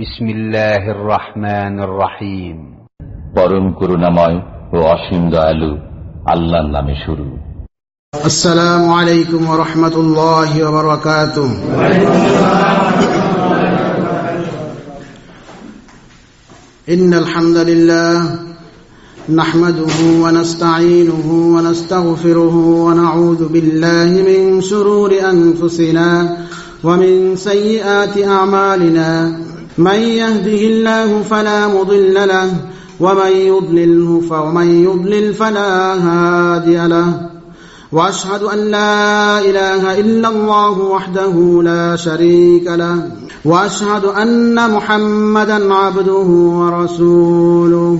بسم الله الرحمن الرحيم পরম করুণাময় ও অসীম দয়ালু আল্লাহর নামে শুরু السلام عليكم ورحمة الله وبركاته إن الحمد لله نحمده ونستعينه ونستغفره ونعوذ بالله من شرور أنفسنا ومن سيئات أعمالنا من يهده الله فلا مضل له ومن يضلله فمن يضلل فلا هادي له. وأشهد أن لا إله إلا الله وحده لا شريك له وأشهد أن محمدا عبده ورسوله.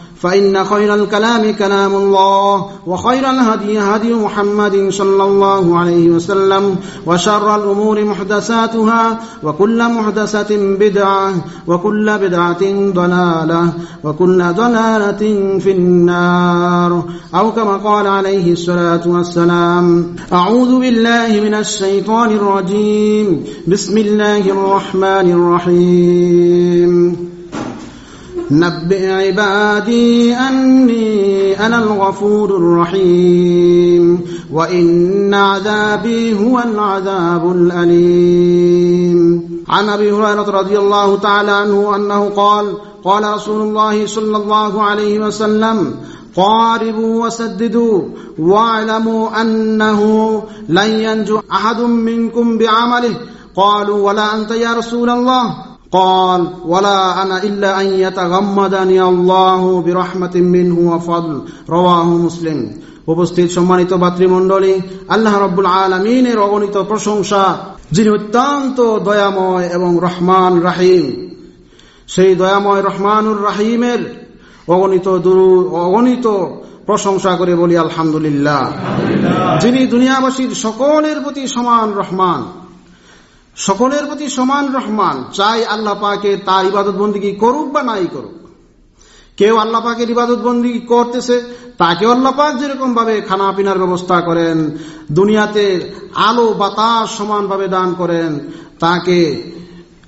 فإن خير الكلام كلام الله وخير الهدي هدي محمد صلى الله عليه وسلم وشر الأمور محدثاتها وكل محدثة بدعة وكل بدعة ضلالة وكل ضلالة في النار. أو كما قال عليه الصلاة والسلام أعوذ بالله من الشيطان الرجيم بسم الله الرحمن الرحيم. نبئ عبادي أني أنا الغفور الرحيم وإن عذابي هو العذاب الأليم. عن أبي هريرة رضي الله تعالى عنه أنه قال قال رسول الله صلى الله عليه وسلم قاربوا وسددوا واعلموا أنه لن ينجو أحد منكم بعمله. قالوا ولا أنت يا رسول الله؟ قال ولا أنا إلا أن يتغمدني الله برحمة منه وفضل رواه مسلم উপস্থিত সম্মানিত ভাতৃমণ্ডলী আল্লাহ রব্বুল আলমিনের অগণিত প্রশংসা যিনি অত্যন্ত দয়াময় এবং রহমান রাহিম সেই দয়াময় রহমানুর রাহিমের অগণিত দুরু অগণিত প্রশংসা করে বলি আলহামদুলিল্লাহ যিনি দুনিয়াবাসীর সকলের প্রতি সমান রহমান সকলের প্রতি সমান রহমান, চাই আল্লাহ পাকে তার ইবাদত বন্দী করুক বা নাই করুক। কেউ আল্লাহ পাকের ইবাদত বন্দী করতেছে তাকে আল্লাহ পাক যেরকম ভাবে খানা পিনার ব্যবস্থা করেন, দুনিয়াতে আলো, বাতাস সমানভাবে দান করেন, তাকে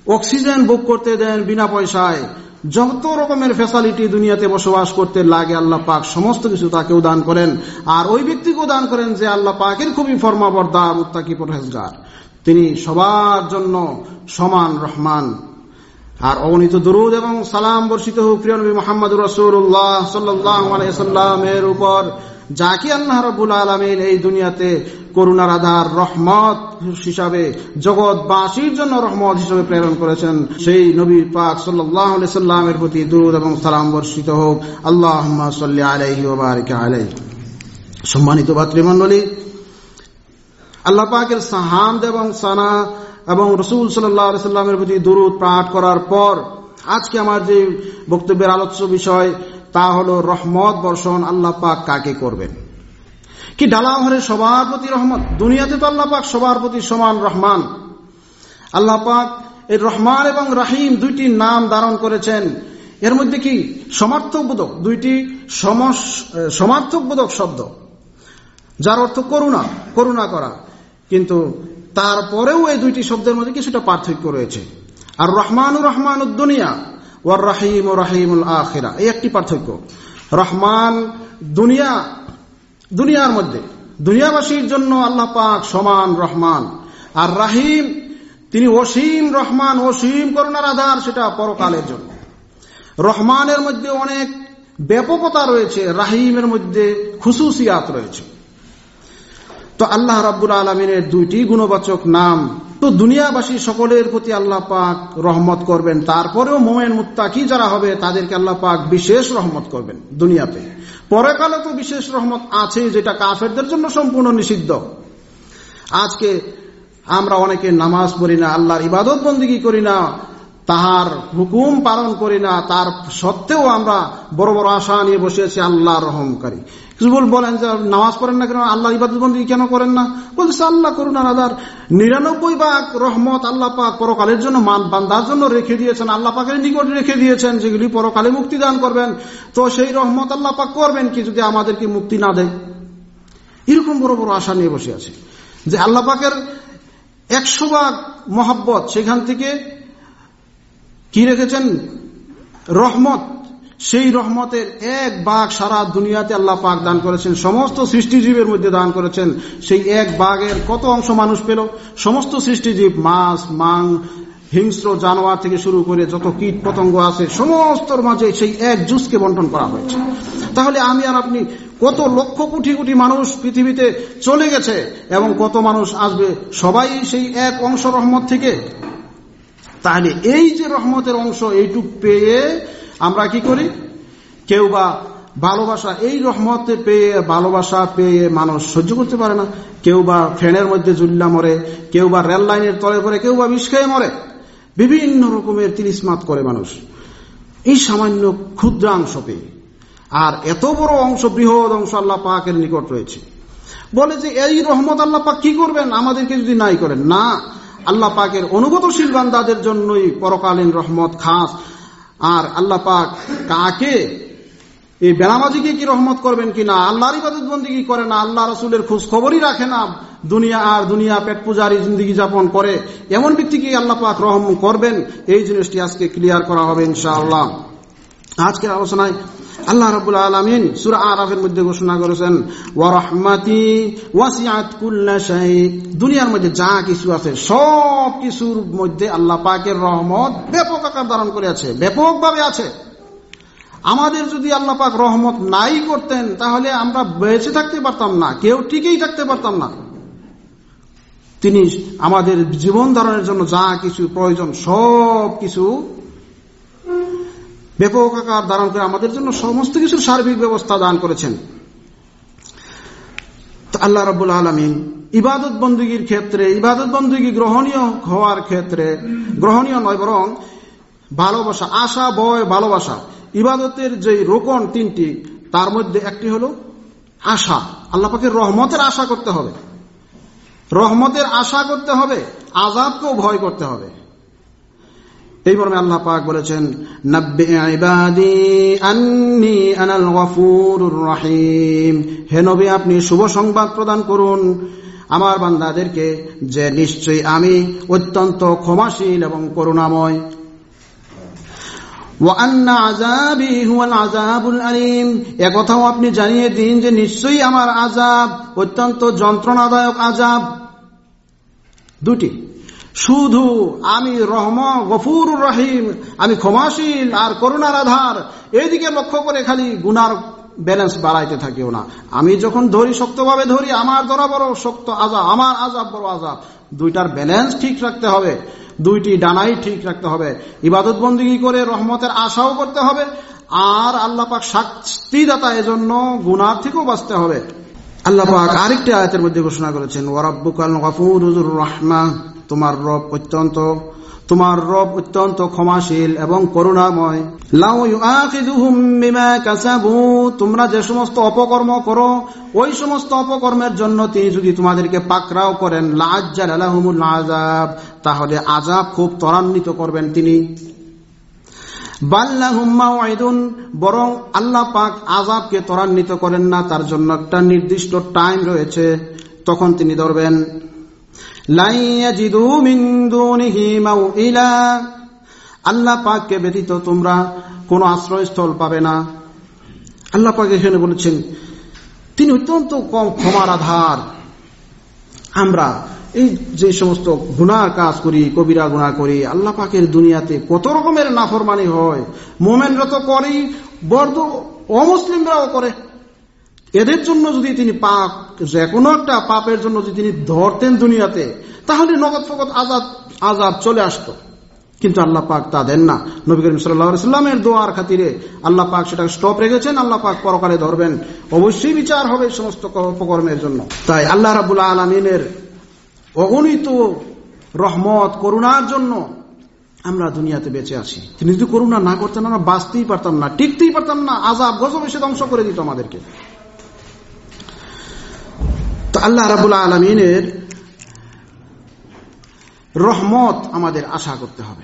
অক্সিজেন বুক করতে দেন বিনা পয়সায়, যত রকমের ফেসালিটি দুনিয়াতে বসবাস করতে লাগে আল্লাহ পাক, সমস্ত কিছু তাকেও দান করেন। আর ওই ব্যক্তিকেও দান করেন যে আল্লাহ পাকের খুবই ফর্মাবর্দা মুত্তাকি পরহেজগার। তিনি সবার জন্য সমান রহমান। আর অগণিত দরুদ এবং সালাম বর্ষিত হোক প্রিয় নবী মোহাম্মদ রসুল্লাহ সাল্লামের উপর যাকে আল্লাহ রবুল আলমিন এই দুনিয়াতে করুণার আধার, রহমত হিসাবে, জগৎবাসীর জন্য রহমত হিসাবে প্রেরণ করেছেন। সেই নবী পাক সাল্লাহ সাল্লামের প্রতি দুরুদ এবং সালাম বর্ষিত হোক। আল্লাহ সাল্লি আলহি ওবারিক আলাই সম্মানিত ভাতৃমণ্ডলী আল্লাহ পাকের সাহামদ এবং সানা এবং রসুল সাল্লামের প্রতি দূরত পাঠ করার পর আজকে আমার যে বক্তব্যের আলোচ্য বিষয় তা হল রহমত বর্ষণ আল্লাহ পাক কাকে করবেন? কি ডালাহরের সবার প্রতি রহমত? দুনিয়াতে তো আল্লাহ পাক সবার প্রতি সমান রহমান। আল্লাহ পাক এই রহমান এবং রাহিম দুইটি নাম ধারণ করেছেন। এর মধ্যে কি সমার্থকবোধক? দুইটি সমার্থকবোধক শব্দ। যার অর্থ করুণা করুণা করা। কিন্তু তারপরেও এই দুইটি শব্দের মধ্যে কিছুটা পার্থক্য রয়েছে। আর রহমান রহমান উদ্দুনিয়া ওয়ার রাহিম ও রাহিমুল আখেরা, এই একটি পার্থক্য। রহমান দুনিয়া, দুনিয়ার মধ্যে। দুনিয়াবাসীর জন্য আল্লাহ পাক সমান রহমান। আর রাহিম, তিনি অসীম রহমান, অসীম করুণার আধার, সেটা পরকালের জন্য। রহমানের মধ্যে অনেক ব্যাপকতা রয়েছে, রাহিমের মধ্যে খুশুসিয়াত রয়েছে। তো আল্লাহ রাব্বুল আলমিনের দুইটি গুণবাচক নাম। তো দুনিয়াবাসী সকলের প্রতি আল্লাহ পাক রহমত করবেন। তারপরেও মোমেন মুত্তাকি যারা হবে, তাদেরকে আল্লাহ পাক বিশেষ রহমত করবেন দুনিয়াতে। পরেকালে তো বিশেষ রহমত আছে, যেটা কাফেরদের জন্য সম্পূর্ণ নিষিদ্ধ। আজকে আমরা অনেকে নামাজ পড়ি না, আল্লাহর ইবাদত বন্দিগি করি না, তাহার হুকুম পালন করি না, তার সত্ত্বেও আমরা বড় বড় আশা নিয়ে বসে আছি আল্লাহ রহমকারী। কিছু বলেন যে নামাজ পড়েন না কেন? আল্লাহ ইবাদত বন্দী কেন করেন না? বলছে আল্লাহ করুন আদার। নিরানব্বই ভাগ রহমত আল্লাহ পাক পরকালের জন্য মান বান্দার জন্য রেখে দিয়েছেন। আল্লাহ পাকের নিকট রেখে দিয়েছেন যেগুলি পরকালে মুক্তি দান করবেন। তো সেই রহমত আল্লাহ পাক করবেন কি যদি আমাদেরকে মুক্তি না দেয়? এরকম বড় বড় আশা নিয়ে বসে আছে যে আল্লাহ পাকের একশো ভাগ মহাব্বত সেখান থেকে কি রেখেছেন? রহমত সেই রহমতের এক বাঘ সারা দুনিয়াতে আল্লাহ পাক দান করেছেন। সমস্ত সৃষ্টিজীবের মধ্যে দান করেছেন। সেই এক বাঘের কত অংশ মানুষ পেল? সমস্ত সৃষ্টিজীব মাছ, মাং, হিংস্র জানোয়ার থেকে শুরু করে যত কীট পতঙ্গ আছে, সমস্তর মাঝে সেই এক জুসকে বন্টন করা হয়েছে। তাহলে আমি আর আপনি কত লক্ষ কোটি কোটি মানুষ পৃথিবীতে চলে গেছে এবং কত মানুষ আসবে সবাই সেই এক অংশ রহমত থেকে? তাহলে এই যে রহমতের অংশ এইটুক পেয়ে আমরা কি করি? কেউ বা ভালোবাসা, এই রহমতে পেয়ে, ভালোবাসা পেয়ে মানুষ সহ্য করতে পারে না। কেউ বা ফ্যানের মধ্যে জুল্লা মরে, কেউ বা রেল লাইনের তলে পরে কেউ বা বিষ খেয়ে মরে। বিভিন্ন রকমের তিরিসমাত করে মানুষ। এই সামান্য ক্ষুদ্রাংশ পেয়ে। আর এত বড় অংশ, বৃহৎ অংশ আল্লাহ পাকের নিকট রয়েছে। বলে যে, এই রহমত আল্লাহ পাক কি করবেন? আমাদেরকে যদি নাই করেন। না, আল্লাহ পাকের অনুগতশীল বান্দাদের জন্যই পরকালীন রহমত খাস। আর আল্লাহ পাক কাকে? এই বেনামাজিকে কি রহমত করবেন কিনা আল্লাহর ইবাদত বন্দী করে না? আল্লাহ রসুলের খোঁজ খবরই রাখে না। দুনিয়া আর দুনিয়া পেট পূজারি জিন্দগি যাপন করে। এমন ব্যক্তিকে আল্লাহ পাক রহম করবেন? এই জিনিসটি আজকে ক্লিয়ার করা হবে ইনশাআল্লাহ। আজকের আলোচনায় আল্লাহ রবুল আলমিন সুরা আরাফের মধ্যে ঘোষণা করেছেন ওয়ারহমাতি ওয়াসিয়াত দুনিয়ার মধ্যে যা কিছু আছে, সব কিছুর মধ্যে আল্লাহ পাকের রহমত ব্যাপক আকার ধারণ করে আছে ব্যাপকভাবে আছে। আমাদের যদি আল্লাহ পাক রহমত নাই করতেন, তাহলে আমরা বেঁচে থাকতে পারতাম না, কেউ টিকেই থাকতে পারতাম না। তিনি আমাদের জীবন ধারণের জন্য যা কিছু প্রয়োজন, সব কিছু ব্যাপক আকার ধারণ করে আমাদের জন্য সমস্ত কিছুর সার্বিক ব্যবস্থা দান করেছেন। আল্লাহ রবুল আলমিন ইবাদত বন্দুগীর ক্ষেত্রে, ইবাদত বন্দুগী গ্রহণীয় হওয়ার ক্ষেত্রে, গ্রহণীয় নয় বরং ভালোবাসা, আশা বয় ভালোবাসা, ইবাদতের যে রোকন তিনটি, তার মধ্যে একটি হলো আশা। আল্লাহ পাকের রহমতের আশা করতে হবে। রহমতের আশা করতে হবে আজাদকেও ভয় করতে হবে। এই মর্মে আল্লাহ পাক বলেছেন রাহিম। হে নবী, আপনি শুভ সংবাদ প্রদান করুন। আমার বান্দাদেরকে যে নিশ্চয়ই আমি অত্যন্ত ক্ষমাশীল এবং করুণাময়। একথাও আপনি জানিয়ে দিন যে নিশ্চয়ই আমার আজাব অত্যন্ত যন্ত্রণাদায়ক আজাব দুটি। শুধু আমি রহম, গফুর রহিম, আমি ক্ষমাশীল আর করুণার আধার। এইদিকে লক্ষ্য করে খালি গুনার ব্যালেন্স বাড়াইতে থাকিও না। আমি যখন ধরি, শক্তভাবে ধরি, আমার ধরা বড় শক্ত আজাব, আমার আজাব বড় আজাব। দুইটার ব্যালেন্স ঠিক রাখতে হবে। দুইটি ডানাই ঠিক রাখতে হবে। ইবাদত বন্দী করে রহমতের আশাও করতে হবে। আর আল্লাহ পাক শাস্তিদাতা এজন্য গুনার থেকেও বাঁচতে হবে। আল্লাহ পাক আরেকটি আয়তের মধ্যে ঘোষণা করেছেন ওয়ারাব্বুকাল গফুর রহমা তোমার রব অত্যন্ত, তোমার রব অত্যন্ত ক্ষমাশীল এবং করুণাময়। তোমরা যে সমস্ত অপকর্ম করো, ওই সমস্ত অপকর্মের জন্য তিনি যদি তোমাদেরকে পাকরাও করেন লাজ্জাল তাহলে আজাব খুব ত্বরান্বিত করবেন তিনি। বরং আল্লাহ পাক আজাবকে ত্বরান্বিত করেন না, তার জন্য একটা নির্দিষ্ট টাইম রয়েছে। তখন তিনি ধরবেন আল্লাহ পাককে ব্যতীত তোমরা কোন আশ্রয়স্থল পাবে না। আল্লাহ পাক এখানে বলেছেন, তিনি অত্যন্ত কম ক্ষমার আধার। আমরা এই যে সমস্ত গুনার কাজ করি, কবিরা গুণা করি, আল্লাহ পাকের দুনিয়াতে কত রকমের নাফরমানি হয়। মোমেনরা তো করেই, বর্দ অমুসলিমরাও করে। এদের জন্য যদি তিনি পাপ, যে কোনো একটা পাপের জন্য যদি তিনি ধরতেন দুনিয়াতে, তাহলে নগদ ফগত আজাদ আজাদ চলে আসতো। কিন্তু আল্লাহ পাক তা দেন না। নবী করিম সাল্লামের দোয়ার খাতিরে আল্লাহ পাক সেটা স্টপ রেখেছেন, আল্লাহ পাক পরকালে ধরবেন। অবশ্যই বিচার হবে সমস্ত অপকর্মের জন্য। তাই আল্লাহ রাবুল আলমিনের অগণিত রহমত, করুণার জন্য আমরা দুনিয়াতে বেঁচে আছি। তিনি যদি করুণা না করতেন, আমরা বাঁচতেই পারতাম না, টিকতেই পারতাম না, আজাব, গজব এসে ধ্বংস করে দিত আমাদেরকে। তো আল্লাহ রাবুল আলমিনের রহমত আমাদের আশা করতে হবে।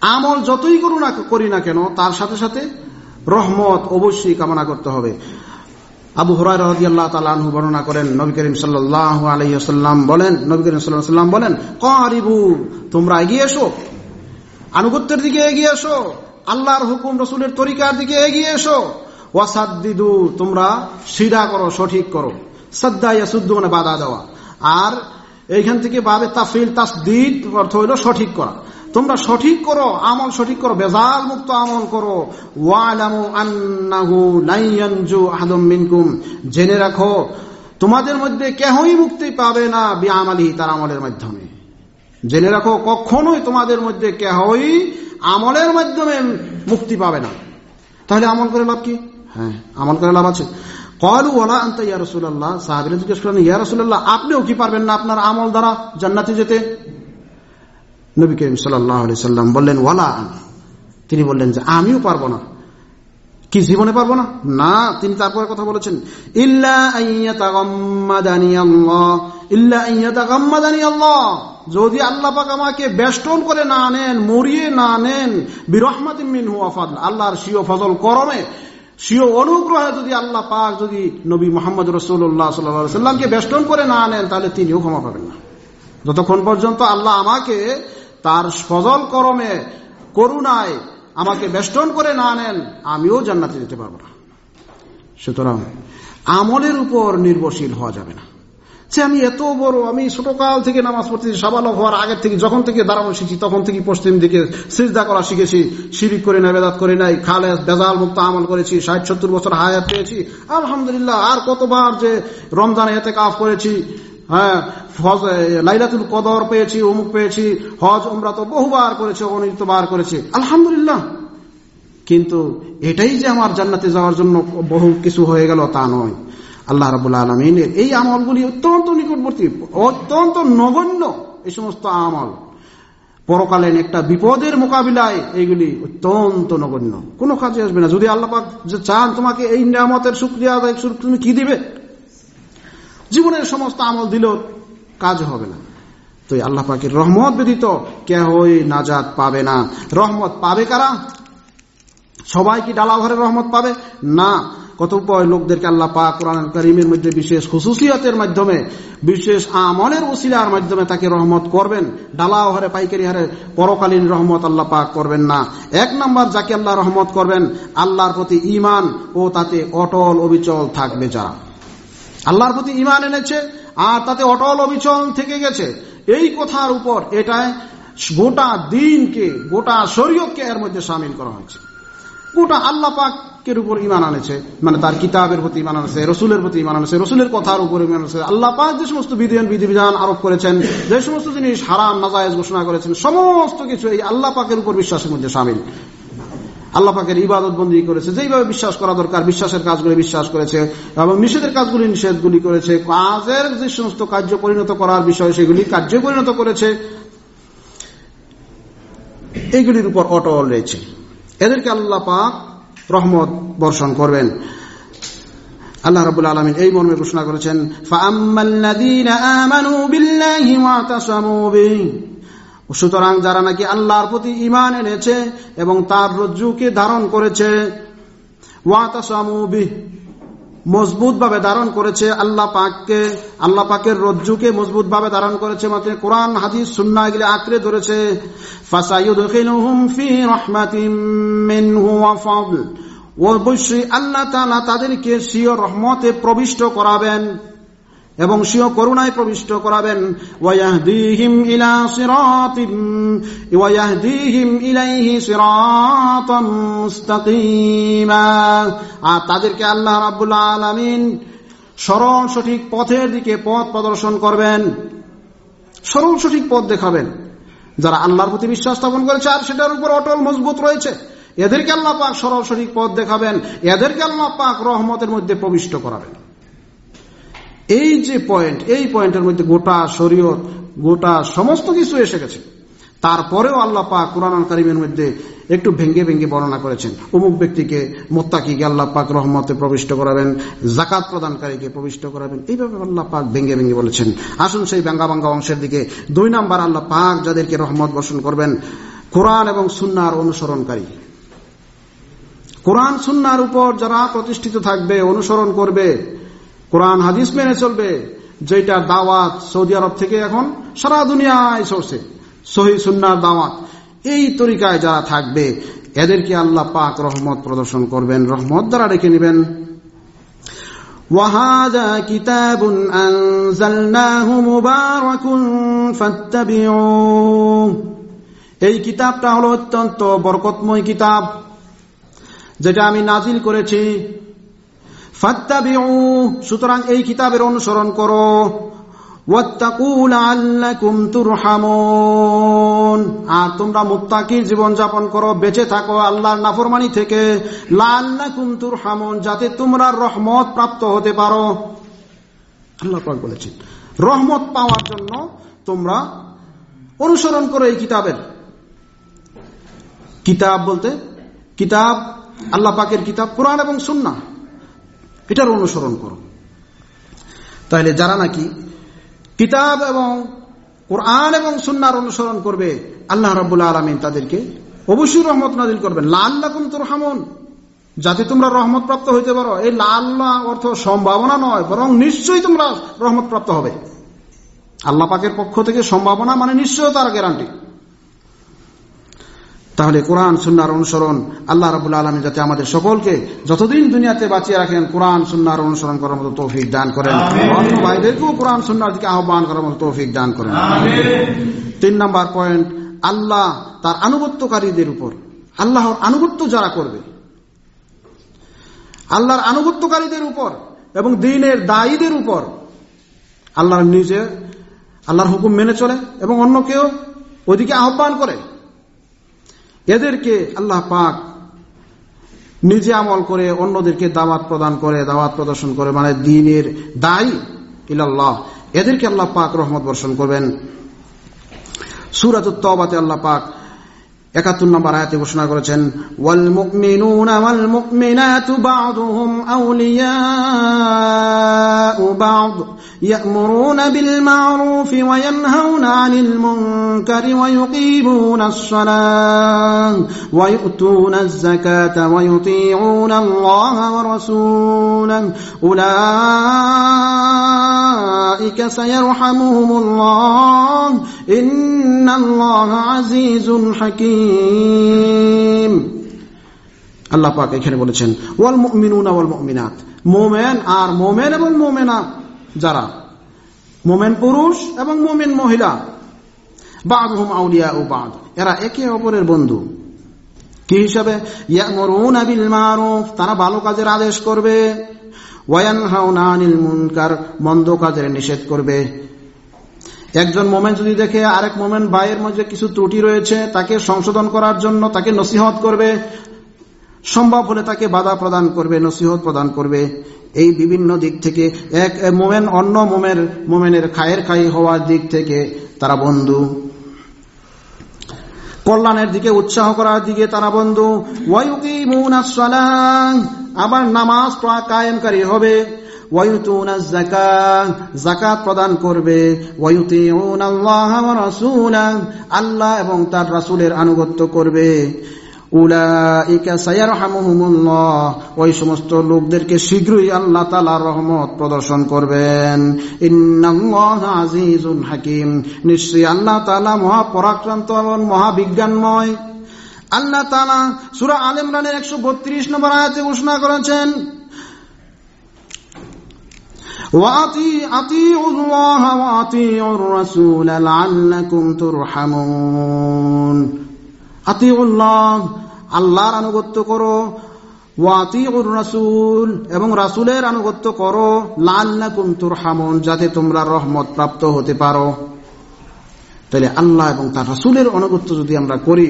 আমল যতই করু না করি না কেন, তার সাথে সাথে রহমত অবশ্যই কামনা করতে হবে। আবু হরাই রহদি আল্লাহ তালু বর্ণনা করেন, নবী করিম সাল্লাহ আলহিহাল্লাম বলেন, নবী করিম সাল্লাম বলেন কিবু তোমরা এগিয়ে এসো। আনুগত্যের দিকে এগিয়ে এসো। আল্লাহর হুকুম, রসুলের তরিকার দিকে এগিয়ে এসো। ওয়াসাদ্দিদু, তোমরা সিধা করো, সঠিক করো। সদ্দা ইয়াসুদ্দু মানে বাধা দেওয়া। আর এইখান থেকে বাবে তাফিল তাসদিদ অর্থ হইল সঠিক করা। তোমরা সঠিক করো, আমল সঠিক করো, বেজাল মুক্ত আমল করো। জেনে রাখো, তোমাদের মধ্যে কেহই মুক্তি পাবে না বিআমালি তার আমলের মাধ্যমে। জেনে রাখো, কখনোই তোমাদের মধ্যে কেহই আমলের মাধ্যমে মুক্তি পাবে না। তাহলে আমল করে লাভ কি? হ্যাঁ আমল করে লাভ আছে। কলু ওলা আন্ত ইয়া রসুল্লাহ সাহাবিরা জিজ্ঞেস করলেন ইয়া আপনিও কি পারবেন না আপনার আমল দ্বারা জান্নাতে যেতে? নবী করিম সাল্লাম বললেন, ওয়ালা তিনি বললেন যে, আমিও পারব না। কি জীবনে পারব না? না, তিনি তারপরে কথা বলেছেন যদি আল্লাহ আমাকে বেষ্টন করে না নেন, মরিয়ে না নেন বিরহমাত আল্লাহর শিও ফজল করমে স্বীয় অনুগ্রহে যদি আল্লাহ পাক যদি নবী মোহাম্মদ রসুল্লাহ সাল্লামকে বেষ্টন করে না আনেন তাহলে তিনিও ক্ষমা পাবেন না। যতক্ষণ পর্যন্ত আল্লাহ আমাকে তার সজল করমে, করুণায় আমাকে বেষ্টন করে না আনেন আমিও জান্নাতে যেতে পারব না। সুতরাং আমলের উপর নির্ভরশীল হওয়া যাবে না। যে আমি এত বড়, আমি ছোটকাল থেকে নামাজ পড়তেছি সাবালক হওয়ার আগের থেকে যখন থেকে দাঁড়ানো শিখছি, তখন থেকে পশ্চিম দিকে সিজদা করা শিখেছি, শিরিক করে নাই বেদাত করে নাই, খালে বেজাল মুক্ত আমল করেছি, ষাট সত্তর বছর হায়াত পেয়েছি, আলহামদুলিল্লাহ, আর কতবার যে রমজানে এতে কাফ করেছি হ্যাঁ লাইলাতুল কদর পেয়েছি, অমুক পেয়েছি, হজ, উমরা তো বহুবার করেছে অনিত বার করেছে, আলহামদুলিল্লাহ। কিন্তু এটাই যে আমার জান্নাতে যাওয়ার জন্য বহু কিছু হয়ে গেল তা নয়। আল্লাহ রাবুল আলমিনের। এই আমলগুলি অত্যন্ত নিকটবর্তী, অত্যন্ত নগণ্য, এই সমস্ত আমল। পরকালীন একটা বিপদের মোকাবিলায় এইগুলি অত্যন্ত নগণ্য। কোনো কাজে আসবে না। যদি আল্লাপাক চান তোমাকে এই নিয়ামতের সুক্রিয়া আদায় তুমি কি দিবে? জীবনের সমস্ত আমল দিলেও কাজ হবে না। তো আল্লাহ পাকের রহমত ব্যতীত কেহই নাজাদ পাবে না। রহমত পাবে কারা? সবাই কি ডালা ঘরের রহমত পাবে? না। কতপয় লোকদেরকে আল্লাহ পাক কোরআন করিমের মধ্যে বিশেষ খুশুসিয়তের মাধ্যমে, বিশেষ আমলের উসিলার মাধ্যমে তাকে রহমত করবেন। ডালাও হারে, পাইকারি হারে, পরকালীন রহমত আল্লাহ পাক করবেন না। এক নম্বর যাকে আল্লাহ রহমত করবেন, আল্লাহর প্রতি ইমান ও তাতে অটল অবিচল থাকবে যারা। আল্লাহর প্রতি ইমান এনেছে আর তাতে অটল অবিচল থেকে গেছে। এই কথার উপর এটাই গোটা দিনকে, গোটা শরীয়তকে এর মধ্যে সামিল করা হয়েছে। গোটা আল্লাহ পাকের উপর ইমান আনেছে। মানে তার কিতাবের প্রতি ইমান আনেছে, রসুলের প্রতি ইমান আনেছে, রসুলের কথার উপর ইমান আনেছে। আল্লাহ পাক যে সমস্ত বিধান বিধিবিধান আরোপ করেছেন, যে সমস্ত জিনিস হারাম, নাজায়জ ঘোষণা করেছেন, সমস্ত কিছু এই আল্লাহ পাকের উপর বিশ্বাসের মধ্যে সামিল। আল্লাহ পাকের ইবাদত বন্দী করেছে, যেইভাবে বিশ্বাস করা দরকার, বিশ্বাসের কাজগুলি বিশ্বাস করেছে এবং নিষেধের কাজগুলি নিষেধগুলি করেছে, কাজের যে সমস্ত কার্য পরিণত করার বিষয়, সেগুলি কার্য পরিণত করেছে, এইগুলির উপর অটল রয়েছে। এদেরকে আল্লাহ পাক রহমত বর্ষণ করবেন। আল্লাহ আলমিন এই মর্মে ঘোষণা করেছেন সুতরাং যারা নাকি আল্লাহর প্রতি ইমান এনেছে এবং তার রজ্জুকে ধারণ করেছে ভাবে ধারণ করেছে আল্লাহ পাককে, আল্লাহ পাকের রজ্জুকে মজবুত ভাবে ধারণ করেছে, মাত্র কোরআন, হাদিস সুন্না এগুলি আঁকড়ে ধরেছে। অবশ্যই আল্লাহ তালা তাদেরকে সিও রহমতে প্রবিষ্ট করাবেন। এবং সিও করুণায় প্রবিষ্ট করাবেন। ওয়াহদিহিম ইলা সিরাতিম ওয়াহদিহিম ইলাইহি সিরাতাম মুস্তাকিমা। আর তাদেরকে আল্লাহ রাব্বুল আলামিন সরল সঠিক পথের দিকে পথ প্রদর্শন করবেন, সরল সঠিক পথ দেখাবেন। যারা আল্লাহর প্রতি বিশ্বাস স্থাপন করেছে আর সেটার উপর অটল মজবুত রয়েছে, এদেরকে আল্লাহ পাক সরল সঠিক পথ দেখাবেন, এদেরকে আল্লাহ পাক রহমতের মধ্যে প্রবিষ্ট করাবেন। এই যে পয়েন্ট এই পয়েন্টের মধ্যে গোটা শরীয়ত, গোটা সমস্ত কিছু এসে গেছে। তারপরেও আল্লাহ পাক কোরআন কারিমের মধ্যে একটু ভেঙ্গে ভেঙ্গে বর্ণনা করেছেন। অমুক ব্যক্তিকে মোত্তাকিকে আল্লাহ পাক রহমতে প্রবিষ্ট করাবেন জাকাত প্রদানকারীকে প্রবিষ্ট করাবেন, এইভাবে আল্লাহ পাক ভেঙ্গে ভেঙ্গে বলেছেন। আসুন সেই বাঙ্গা বাঙ্গা অংশের দিকে দুই নাম্বার আল্লাহ পাক যাদেরকে রহমত বর্ষণ করবেন, কোরআন এবং সুন্নার অনুসরণকারী। কোরআন সুন্নার উপর যারা প্রতিষ্ঠিত থাকবে, অনুসরণ করবে কোরআন হাদিস মেনে চলবে যেটা দাওয়াত সৌদি আরব থেকে এখন সারা দুনিয়ায় চলছে সহি সুন্নার দাওয়াত এই তরিকায় যারা থাকবে এদেরকে আল্লাহ পাক রহমত প্রদর্শন করবেন রহমত দ্বারা রেখে নেবেন وهذا كتاب أنزلناه مبارك فاتبعوه এই কিতাবটা হলো অত্যন্ত বরকতময় কিতাব যেটা আমি নাজিল করেছি ফাত্তাবিউ, সুতরাং এই কিতাবের অনুসরণ করো। আর তোমরা মুক্তাকির জীবন যাপন করো, বেঁচে থাকো আল্লাহর নাফরমানি থেকে। লাল্লাকুম তুরহামুন, যাতে তোমরা রহমত প্রাপ্ত হতে পারো। আল্লাহ বলেছেন, রহমত পাওয়ার জন্য তোমরা অনুসরণ করো এই কিতাবের। কিতাব বলতে, কিতাব, আল্লাহ পাকের কিতাব, কোরআন এবং সুন্না এটার অনুসরণ করো। তাহলে যারা নাকি কিতাব এবং কোরআন এবং সুন্নার অনুসরণ করবে, আল্লাহ রবুল্লা আলমিন তাদেরকে অবশ্যই রহমত নাজিল করবেন। লাল্লাকুম তোর হামন যাতে তোমরা রহমত প্রাপ্ত হইতে পারো। এই লাল্লা অর্থ সম্ভাবনা নয়, বরং নিশ্চয়ই তোমরা রহমত প্রাপ্ত হবে। আল্লাহ পাকের পক্ষ থেকে সম্ভাবনা মানে নিশ্চয়ই তার গ্যারান্টি তাহলে কোরআন সুন্নার অনুসরণ আল্লাহ রাবুল আলমী যাতে আমাদের সকলকে যতদিন দুনিয়াতে বাঁচিয়ে রাখেন কোরআন সুন্নার অনুসরণ করার মতো তৌফিক দান করেন। অন্য ভাইদেরকেও কোরআন সুন্নার দিকে আহ্বান করার মতো তৌফিক দান করেন। তিন নম্বর পয়েন্ট আল্লাহ তার আনুগত্যকারীদের উপর আল্লাহর আনুগত্য যারা করবে আল্লাহর আনুগত্যকারীদের উপর এবং দিনের দায়ীদের উপর আল্লাহর নিজে আল্লাহর হুকুম মেনে চলে এবং অন্য কেউ ওইদিকে আহ্বান করে। এদেরকে আল্লাহ পাক নিজে আমল করে অন্যদেরকে দাওয়াত প্রদান করে, দাওয়াত প্রদর্শন করে মানে দিনের দায়ী ইলাল্লাহ। এদেরকে আল্লাহ পাক রহমত বর্ষণ করবেন। সুরাত তবাতে আল্লাহ পাক একাত্তর নম্বর আয়াতে ঘোষণা করেছেন, ওয়াল মুমিনুনা ওয়াল মুমিনাতু বা'দুহুম আউলিয়াউ বা'দ, ইয়া'মুরুনা বিল মা'রুফ ওয়া ইয়ানহাউনা 'আনিল মুনকারি ওয়া ইউকিমুনাস সালাহ ওয়া ইউতুনাজ যাকাতা ওয়া ইউতিউনা আল্লাহ ওয়া রাসূলাহু, উলাইকা সায়ারহামুহুমুল্লাহ, ইন্নাল্লাহা আজিজুন হাকীম. আল্লাহ পাক এখানে বলেছেন, ওয়াল মুমিনুনা ওয়াল মুমিনাত। মোমেন আর মোমেন এবং মোমেনা যারা? মোমেন পুরুষ এবং মোমেন মহিলা। বাদহুম আউলিয়া ও বাদ। এরা একে অপরের বন্ধু। কি হিসাবে? তারা ভালো কাজের আদেশ করবে। ওয়ায়ানহাউনা আনিল মুনকার। মন্দ কাজের নিষেধ করবে। একজন মোমেন যদি দেখে আরেক মোমেন ভাইয়ের মধ্যে কিছু ত্রুটি রয়েছে, তাকে সংশোধন করার জন্য তাকে নসিহত করবে, সম্ভব হলে তাকে বাধা প্রদান করবে, নসিহত প্রদান করবে। এই বিভিন্ন দিক থেকে এক মোমেন অন্য মোমের, মোমেনের খায়ের খাই হওয়ার দিক থেকে তারা বন্ধু। কল্যাণের দিকে উৎসাহ করার দিকে তারা বন্ধু। আবার নামাজ কায়েমকারী হবে। প্রদান করবে। আল্লাহ এবং তার রাসুলের আনুগত্য করবে। ওই সমস্ত লোকদেরকে শীঘ্রই আল্লাহ তালা রহমত প্রদর্শন করবেন। আজিজুল হাকিম, নিশ্চয়ই আল্লাহ তালা মহাপরাক্রান্ত এবং মহাবিজ্ঞানময়। আল্লাহ তালা সুরা আল একশো বত্রিশ নম্বর আয়াতে ঘোষণা করেছেন وأطيعوا الله وأطيعوا الرسول لعلكم ترحمون أطيعوا الله আল্লাহর আনুগত্য করো ওয়াতিউর রাসূল এবং রাসূলের আনুগত্য করো লাল্লাকুম তুরহামুন যাতে তোমরা রহমত প্রাপ্ত হতে পারো তাহলে আল্লাহ এবং তার রাসূলের অনুগত্য যদি আমরা করি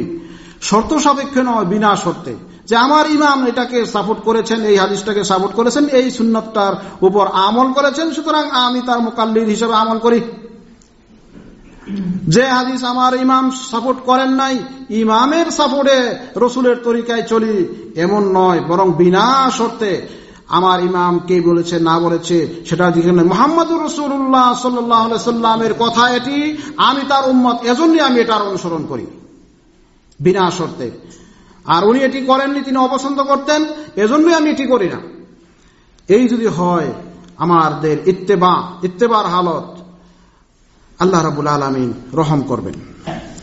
শর্ত সাপেক্ষে নয় বিনা শর্তে যে আমার ইমাম এটাকে সাপোর্ট করেছেন, এই হাদিসটাকে সাপোর্ট করেছেন, এই সুন্নতটার উপর আমল করেছেন, সুতরাং আমি তার মোকাল্লির হিসেবে আমল করি। যে হাদিস আমার ইমাম সাপোর্ট করেন নাই, ইমামের সাপোর্টে রসুলের তরিকায় চলি, এমন নয়, বরং বিনা শর্তে আমার ইমাম কে বলেছে, না বলেছে, সেটা দিকে মোহাম্মদুর রসুল্লাহ সাল্লামের কথা এটি, আমি তার উম্মত, এজন্যই আমি এটার অনুসরণ করি। বিনা শর্তে। আর উনি এটি করেননি, তিনি অপছন্দ করতেন, এজন্যই আমি এটি করি না। এই যদি হয়, আমাদের ইত্তেবা, ইত্তেবার হালত আল্লাহ রাবুল আলমিন রহম করবেন।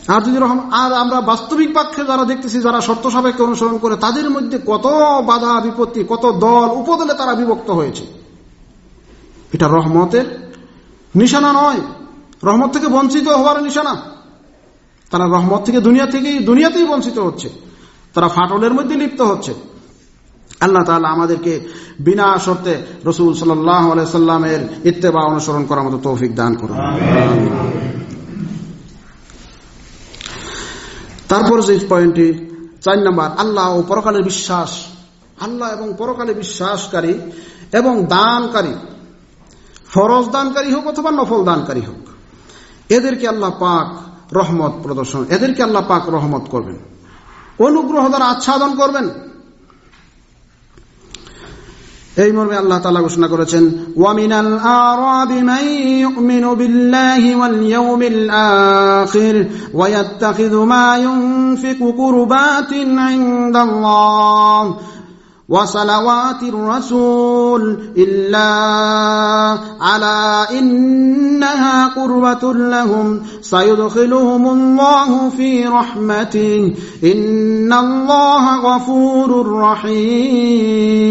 আর যদি রহম, আর আমরা বাস্তবিক পক্ষে যারা দেখতেছি, যারা শর্ত সাপেক্ষে অনুসরণ করে, তাদের মধ্যে কত বাধা, বিপত্তি, কত দল উপদলে তারা বিভক্ত হয়েছে। এটা রহমতের নিশানা নয়। রহমত থেকে বঞ্চিত হওয়ার নিশানা। তারা রহমত থেকে দুনিয়া থেকেই, দুনিয়াতেই বঞ্চিত হচ্ছে। তারা ফাটলের মধ্যে লিপ্ত হচ্ছে। আল্লাহ তালা আমাদেরকে বিনা শর্তে রসুল সাল্লামের ইত্তেবা অনুসরণ করার মতো তৌফিক দান করুন। তারপর যে পয়েন্টটি, চার নম্বর, আল্লাহ ও পরকালে বিশ্বাস। আল্লাহ এবং পরকালে বিশ্বাসকারী এবং দানকারী। ফরজ দানকারী হোক অথবা নফল দানকারী হোক। এদেরকে আল্লাহ পাক রহমত প্রদর্শন, এদেরকে আল্লাহ পাক রহমত করবেন। অনুগ্রহ দ্বারা আচ্ছাদন করবেন। এই মর্মে আল্লাহ তালা ঘোষণা করেছেন, ওয়ামিনাল আরাবি মান ইউমিনু বিল্লাহি ওয়াল ইয়াউমিল আখির, ওয়া ইয়াত্তাখিযু মা ইউনফিকু কুরবাতিন ইনদাল্লাহ। وصلوات الرسول إلا على إنها قربة لهم سيدخلهم الله في رحمته إن الله غفور رحيم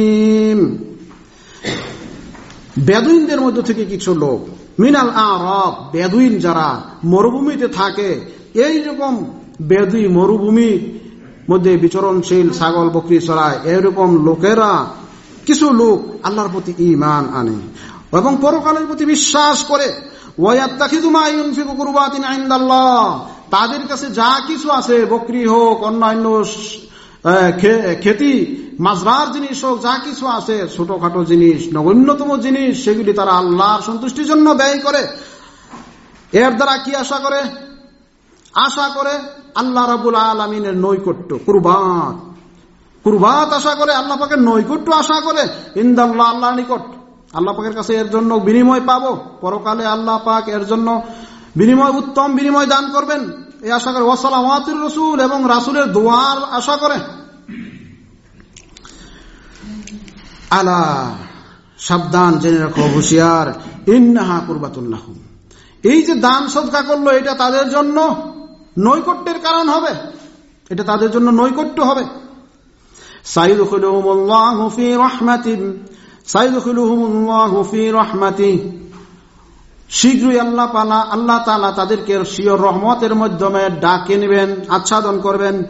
বেদুইনদের মধ্য থেকে কিছু লোক মিনাল আরব বেদুইন যারা মরুভূমিতে থাকে এই রকম বেদুই মরুভূমি মধ্যে বিচরণশীল ছাগল, বকরি চড়ায় এরকম লোকেরা কিছু লোক আল্লাহর প্রতি ইমান আনে এবং পরকালের প্রতি বিশ্বাস করে তাদের কাছে যা কিছু আছে, বকরি হোক, অন্যান্য খেতি, মাজরার জিনিস হোক, যা কিছু আছে, ছোটখাটো জিনিস, নগণ্যতম জিনিস, সেগুলি তারা আল্লাহর সন্তুষ্টির জন্য ব্যয় করে। এর দ্বারা কি আশা করে? আশা করে আল্লাহ রাবুল আলমিনের নৈকট্য কুরবাত কুরবাত আশা করে, আল্লাহ পাকের নৈকট্য আশা করে, ইন্দাল্লাহ আল্লাহ নিকট। আল্লাহ পাকের কাছে এর জন্য বিনিময় পাবো। পরকালে আল্লাহ পাক এর জন্য বিনিময়, উত্তম বিনিময় দান করবেন। এই আশা করে ওয়াসালামাতুর রসুল এবং রাসুলের দোয়ার আশা করে। আলা, সাবধান, জেনে রাখো, হুশিয়ার। ইন্নাহা কুরবাতুল্লাহ এই যে দান সদকা করল, এটা তাদের জন্য নৈকট্যের কারণ হবে। এটা তাদের জন্য নৈকট্য হবে। শীঘ্রই আল্লাহ পালা আল্লাহ তালা তাদেরকে শিওর রহমতের মাধ্যমে ডাকে নেবেন, আচ্ছাদন করবেন।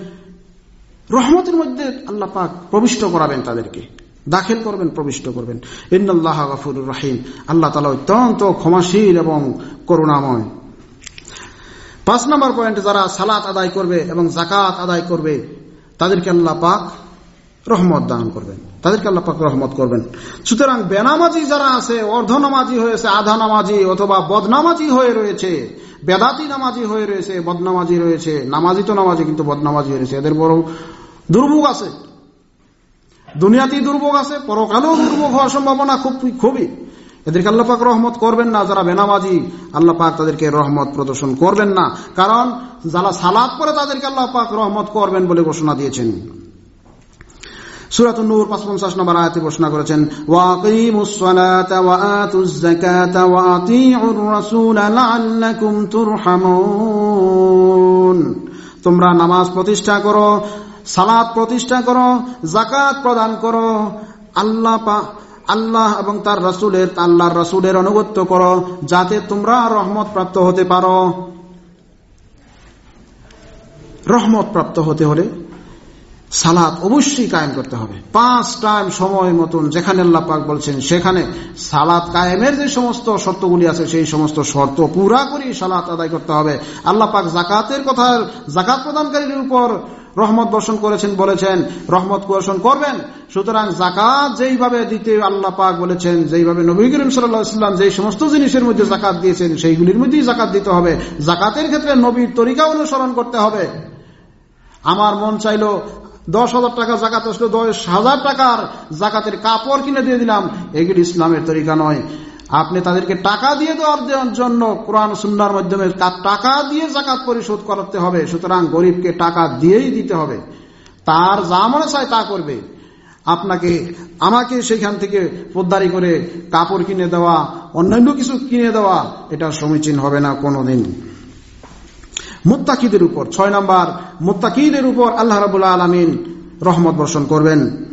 রহমতের মধ্যে আল্লাহ পাক প্রবিষ্ট করাবেন তাদেরকে। দাখিল করবেন, প্রবিষ্ট করবেন। ইন্নআল্লাহ গফুর রাহিম। আল্লাহ তালা অত্যন্ত ক্ষমাশীল এবং করুণাময়। পাঁচ নম্বর পয়েন্ট যারা সালাত আদায় করবে এবং জাকাত আদায় করবে, তাদেরকে আল্লাহ পাক রহমত দান করবেন। তাদেরকে আল্লাহ পাক রহমত করবেন। সুতরাং বেনামাজি যারা আছে, অর্ধনামাজি হয়েছে আধা নামাজি অথবা বদনামাজি হয়ে রয়েছে, বেদাতি নামাজি হয়ে রয়েছে, বদনামাজি রয়েছে, নামাজি তো নামাজি কিন্তু বদনামাজি রয়েছে, এদের বড় দুর্ভোগ আছে। দুনিয়াতেই দুর্ভোগ আছে, পরকালেও দুর্ভোগ হওয়ার সম্ভাবনা খুব খুবই। এদেরকে আল্লাহ পাক রহমত করবেন না, যারা বেনামাজি, আল্লাহ পাক তাদেরকে রহমত প্রদর্শন করবেন না। কারণ যারা সালাদ করে তাদেরকে আল্লাহ পাক রহমত করবেন বলে ঘোষণা দিয়েছেন। তোমরা নামাজ প্রতিষ্ঠা করো সালাদ প্রতিষ্ঠা করো জাকাত প্রদান করো, আল্লাহ আল্লাহ এবং তার রাসুলের, আল্লাহর রাসুলের অনুগত্য করো যাতে তোমরা রহমত প্রাপ্ত হতে পারো। রহমত প্রাপ্ত হতে হলে সালাত অবশ্যই কায়েম করতে হবে। পাঁচ টাইম সময় মতন যেখানে আল্লাহ পাক বলছেন সেখানে সালাত কায়েমের যে সমস্ত শর্তগুলি আছে সেই সমস্ত শর্ত পুরা করি সালাত আদায় করতে হবে। আল্লাহ পাক জাকাতের কথা, জাকাত প্রদানকারীর উপর রহমত বর্ষণ করেছেন, বলেছেন, রহমত বর্ষণ করবেন। সুতরাং জাকাত যেইভাবে দিতে আল্লাহ পাক বলেছেন, যেইভাবে নবী করিম সাল্লাম যেই সমস্ত জিনিসের মধ্যে জাকাত দিয়েছেন, সেইগুলির মধ্যেই জাকাত দিতে হবে। জাকাতের ক্ষেত্রে নবীর তরিকা অনুসরণ করতে হবে। আমার মন চাইলো দশ হাজার টাকা জাকাত আসলো, দশ হাজার টাকার জাকাতের কাপড় কিনে দিয়ে দিলাম। এগুলি ইসলামের তরিকা নয়। আপনি তাদেরকে টাকা দিয়ে দেওয়ার জন্য কোরআন সুন্নার মাধ্যমে টাকা দিয়ে জাকাত পরিশোধ করতে হবে, সুতরাং গরিবকে টাকা দিয়েই দিতে হবে। তার যা মনে চায় তা করবে। আপনাকে, আমাকে সেখান থেকে পোদ্দারি করে কাপড় কিনে দেওয়া, অন্যান্য কিছু কিনে দেওয়া, এটা সমীচীন হবে না কোনোদিন। মুত্তাকিদের উপর, ছয় নম্বর, মুত্তাকিদের উপর আল্লাহ রাবুল্লাহ আলমিন রহমত বর্ষণ করবেন।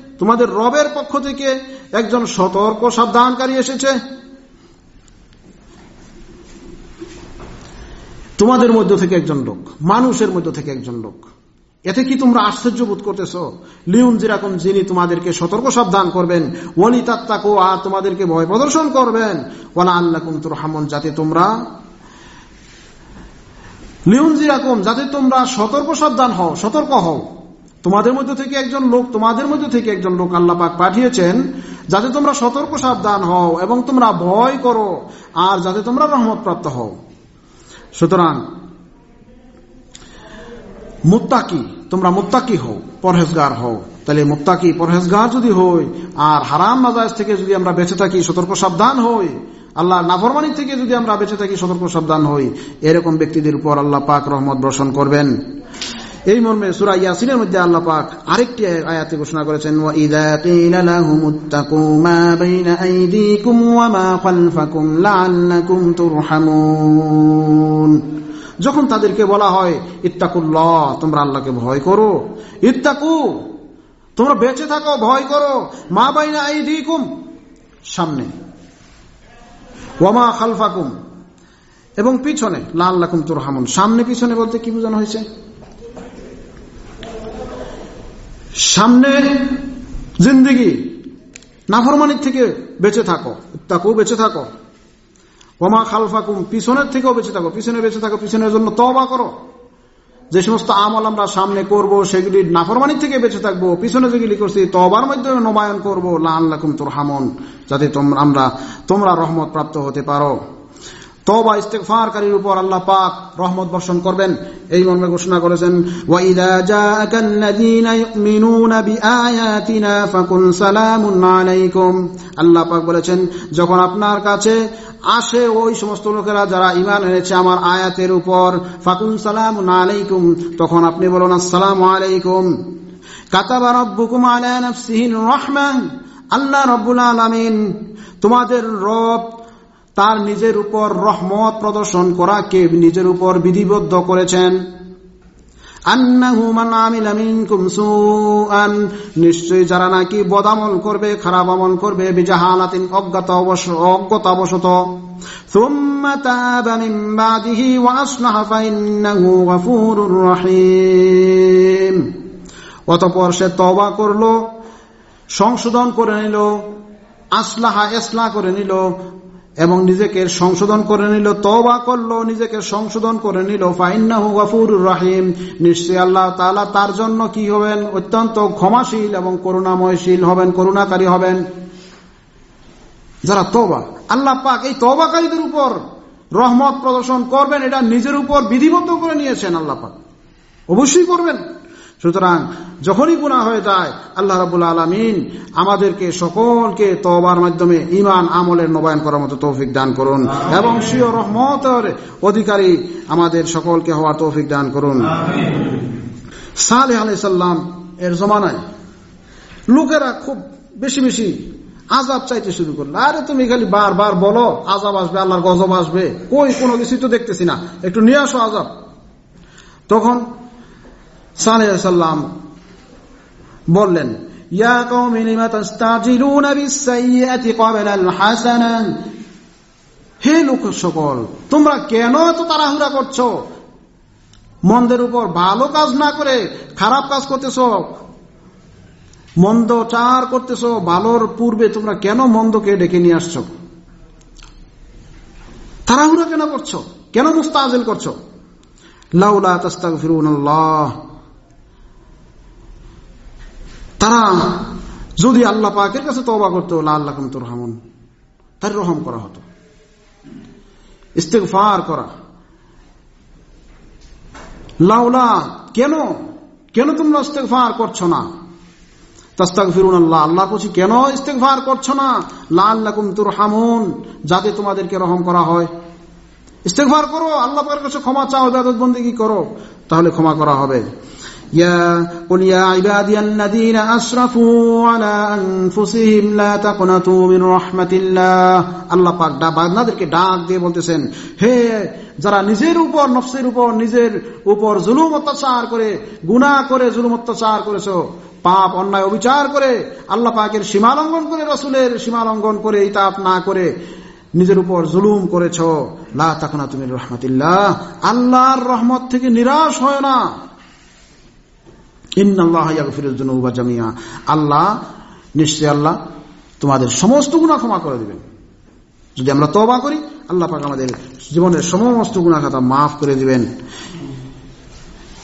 তোমাদের রবের পক্ষ থেকে একজন সতর্ক সাবধানকারী এসেছে। তোমাদের মধ্য থেকে একজন লোক, মানুষের মধ্য থেকে একজন লোক। এতে কি তোমরা আশ্চর্য বোধ করতেছ? লিউন যেরকম যিনি তোমাদেরকে সতর্ক সাবধান করবেন ওলি তাত্তাকো আর তোমাদেরকে ভয় প্রদর্শন করবেন। ওলা আল্লাহ কুমতুর হামন যাতে তোমরা লিউন যেরকম, যাতে তোমরা সতর্ক সাবধান হও, সতর্ক হও। তোমাদের মধ্যে থেকে একজন লোক, তোমাদের মধ্যে থেকে একজন লোক আল্লাহ পাক পাঠিয়েছেন যাতে তোমরা সতর্ক সাবধান হও এবং তোমরা ভয় করো আর যাতে তোমরা রহমত প্রাপ্ত হও। সুতরাং, মুত্তাকি, তোমরা মুত্তাকি হও, পরহেজগার হও। তাহলে মুত্তাকি, পরহেজগার যদি হই আর হারাম মাজাজ থেকে যদি আমরা বেঁচে থাকি, সতর্ক সাবধান হই আল্লাহ নাফরমানি থেকে যদি আমরা বেঁচে থাকি, সতর্ক সাবধান হই, এরকম ব্যক্তিদের উপর আল্লাহ পাক রহমত বর্ষণ করবেন। এই মর্মে সুরা ইয়াসিনের মধ্যে আল্লাহ পাক আরেকটি আয়াতে ঘোষণা করেছেন তুরহামুন। যখন তাদেরকে বলা হয়, ইত্তাকুল্লাহ, তোমরা আল্লাহকে ভয় করো। ইত্তাকু, তোমরা বেঁচে থাকো, ভয় করো। মা বাইনা আইদিকুম, সামনে। ওয়ামা খালফাকুম, এবং পিছনে লাল লাকুম তোর হামুন সামনে পিছনে বলতে কি বোঝানো হয়েছে? সামনে জিন্দিগি, নাফরমানির থেকে বেঁচে থাকো তাকু বেঁচে থাকো। ওমা খালফাকুম, পিছনের থেকেও বেঁচে থাকো, পিছনে বেঁচে থাকো, পিছনের জন্য তবা করো। যে সমস্ত আমল আমরা সামনে করব, সেগুলি নাফরমানির থেকে বেঁচে থাকব, পিছনে যেগুলি করছি তবার মাধ্যমে নবায়ন করব। লাল্লাকুম তোর হামন যাতে তোমরা আমরা, তোমরা রহমত প্রাপ্ত হতে পারো। তবা ইস্তেকফারকারীর উপর আল্লাহ পাক রহমত বর্ষণ করবেন। এই মর্মে ঘোষণা করেছেন, ওয়াইদা জাআকাল্লাযীনা ইউমিনুনা বিআয়াতিনা ফাকুল সালামুন আলাইকুম। আল্লাহ পাক বলেছেন, যখন আপনার কাছে আসে ওই সমস্ত লোকেরা যারা ইমান এনেছে আমার আয়াতের উপর ফাকুন সালামুন আলাইকুম, তখন আপনি বলুন, আসসালামু আলাইকুম। কাতাবা রব্বুকুম আলা নাফসিহির রাহমাহ আল্লাহ রব্বুল আলামিন তোমাদের রব তার নিজের উপর রহমত প্রদর্শন করাকে নিজের উপর বিধিবদ্ধ করেছেন? নিশ্চয় যারা নাকি বদামল করবে, খারাপ আমল করবে অজ্ঞাত অজ্ঞতাবশত। অতপর সে তবা করল, সংশোধন করে নিল, আসলাহা এসলা করে নিল এবং নিজেকে সংশোধন করে নিল তবা করল, নিজেকে সংশোধন করে নিল। ফাইন্নাহু গফুর রাহিম। নিশ্চয় আল্লাহ তালা তার জন্য কি হবেন? অত্যন্ত ক্ষমাশীল এবং করুণাময়শীল হবেন, করুণাকারী হবেন। যারা তবা আল্লাহ পাক এই তবাকারীদের উপর রহমত প্রদর্শন করবেন, এটা নিজের উপর বিধিবদ্ধ করে নিয়েছেন আল্লাহ পাক। অবশ্যই করবেন। সুতরাং যখনই গুণা হয়ে যায় আল্লাহ রাবুল আলমিন আমাদেরকে সকলকে তবার মাধ্যমে ইমান আমলের নবায়ন করার মতো তৌফিক দান করুন এবং সিও রহমতের অধিকারী আমাদের সকলকে হওয়ার তৌফিক দান করুন। সালেহ আলাইসাল্লাম এর জমানায় লোকেরা খুব বেশি বেশি আজাব চাইতে শুরু করল। আরে তুমি খালি বারবার বলো আজাব আসবে আল্লাহর গজব আসবে। কই কোনো কিছুই তো দেখতেছি না। একটু নিয়ে আসো আজাব তখন সাল্লাম বললেন হে লোক সকল তোমরা কেন এত তাড়াহুড়া করছ? মন্দের উপর ভালো কাজ না করে খারাপ কাজ করতেছ? মন্দ চার করতেছ? ভালোর পূর্বে তোমরা কেন মন্দকে ডেকে নিয়ে আসছো? তাড়াহুড়া কেন করছ? কেন মুস্তাজিল করছ? লাউলা তাস্তাগফিরুন আল্লাহ তারা যদি আল্লাহ পাকের কাছে তবা করতো আল্লাহ তোর হামন তার রহম করা হতো। ইস্তেকফার করা। লাউলা কেন? কেন তোমরা ইস্তেকফার করছ না? কেন করছ না? যাতে তোমাদেরকে রহম করা হয়। করো, আল্লাহ কাছে ক্ষমা চাও ইবাদত বন্দেগী করো? তাহলে ক্ষমা করা হবে। يا قل يا عبادي الذين أسرفوا على أنفسهم لا تقنطوا من رحمة الله আল্লাহ পাক বান্দাদেরকে ডাক দিয়ে বলতেছেন হে যারা নিজের উপর নফসের উপর নিজের উপর জুলুম অত্যাচার করে গুনাহ করে জুলুম অত্যাচার করেছো পাপ অন্যায় অবিচার করে আল্লাহ পাকের সীমালঙ্ঘন করে রসুলের সীমালঙ্ঘন করে ইতাপ না করে নিজের উপর জুলুম করেছ লা তাকনা তুমি রহমতিল্লাহ আল্লাহর রহমত থেকে নিরাশ হয় না আল্লাহ নিশ্চয় আল্লাহ তোমাদের সমস্ত গুণা ক্ষমা করে দিবেন। যদি আমরা তবা করি, আল্লাহ পাক আমাদের জীবনের সমস্ত গুণা খাতা মাফ করে দিবেন।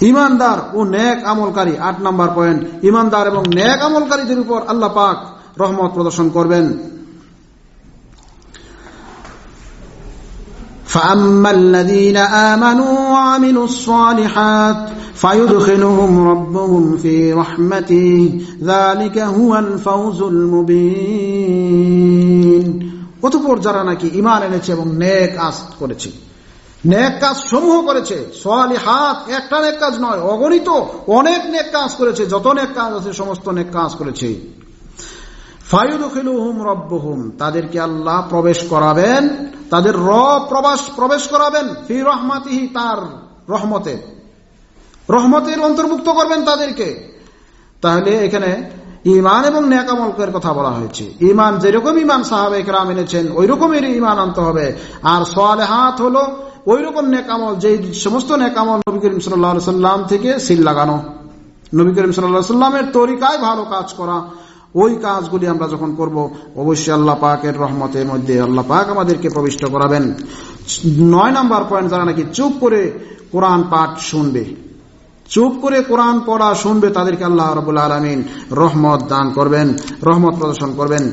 ইমানদার ও ন্যাক আমলকারী, আট নাম্বার পয়েন্ট, ইমানদার এবং ন্যাক আমলকারীদের উপর আল্লাহ পাক রহমত প্রদর্শন করবেন। فأما الذين آمنوا وعملوا الصالحات فيدخلهم ربهم في رحمته ذلك هو الفوز المبين অতপর যারা নাকি ইমান এনেছে এবং নেক কাজ করেছে নেক কাজ সমূহ করেছে সোয়ালি হাত একটা নেক কাজ নয় অগণিত অনেক নেক কাজ করেছে যত নেক কাজ আছে সমস্ত নেক কাজ করেছে তাদেরকে আল্লাহ প্রবেশ করাবেন, তাদের র প্রবাস প্রবেশ করাবেন, ফি রহমাতিহি তার রহমতে। রহমতের অন্তর্ভুক্ত করবেন তাদেরকে। তাহলে এখানে ইমান এবং ন্যাকামলকের কথা বলা হয়েছে। ইমান যেরকম ইমান সাহাবেক রাম এনেছেন ওই রকমের ইমান আনতে হবে। আর সোয়ালে হাত হলো ওই রকম নেকামল যে সমস্ত নেকামল নবী করিম সাল্লাম থেকে সিল লাগানো। নবী করিম সাল্লাহ সাল্লামের তরিকায় ভালো কাজ করা। ওই কাজগুলি আমরা যখন করব, অবশ্যই আল্লাহ পাকের রহমতের মধ্যে আল্লাহ পাক আমাদেরকে প্রবিষ্ট করাবেন। নয় নাম্বার পয়েন্ট যারা নাকি চুপ করে কোরআন পাঠ শুনবে, চুপ করে কোরআন পড়া শুনবে, তাদেরকে আল্লাহ রবুল আলমিন রহমত দান করবেন, রহমত প্রদর্শন করবেন।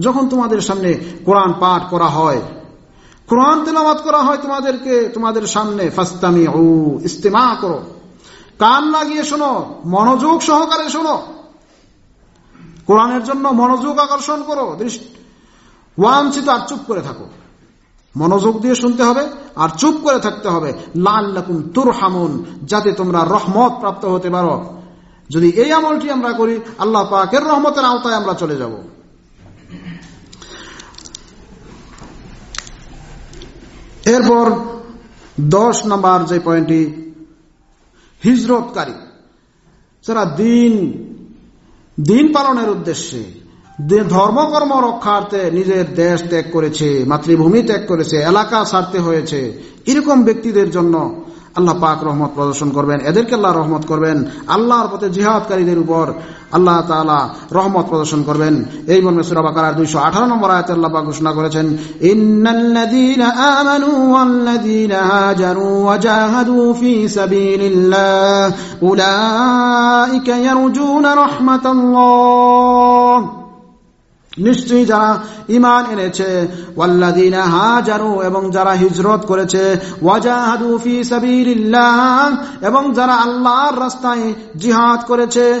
যখন তোমাদের সামনে কোরআন পাঠ করা হয় কোরআন তেলামাত করা হয় তোমাদেরকে, তোমাদের সামনে। ফাস্তামি ও ইস্তেমা করো। কান লাগিয়ে শোনো, মনোযোগ সহকারে শোনো। কোরআনের জন্য মনোযোগ আকর্ষণ করো ওয়াঞ্ছিত আর চুপ করে থাকো। মনোযোগ দিয়ে শুনতে হবে আর চুপ করে থাকতে হবে। লাল লাকুম তুর হামুন যাতে তোমরা রহমত প্রাপ্ত হতে পারো। যদি এই আমলটি আমরা করি, আল্লাহ পাকের রহমতের আওতায় আমরা চলে যাব। এরপর দশ নাম্বার যে পয়েন্টটি, হিজরতকারী, যারা দিন দিন পালনের উদ্দেশ্যে ধর্মকর্ম রক্ষার্থে নিজের দেশ ত্যাগ করেছে, মাতৃভূমি ত্যাগ করেছে, এলাকা ছাড়তে হয়েছে, এরকম ব্যক্তিদের জন্য আল্লাহ পাক রহমত প্রদর্শন করবেন, এদেরকে আল্লাহ রহমত করবেন, আল্লাহর পথে জিহাদকারীদের উপর আল্লাহ তালা রহমত প্রদর্শন করবেন। এই মর্মে সুরাবাকার দুইশো আঠারো নম্বর আয়তে আল্লাহ পাক ঘোষণা করেছেন, ইন্নাল্লাযীনা আমানু হাজারু নিশ্চয়ই যারা ইমান এনেছে হাজারু এবং যারা হিজরত করেছে এবং যারা আল্লাহর রাস্তায় জিহাদ করেছে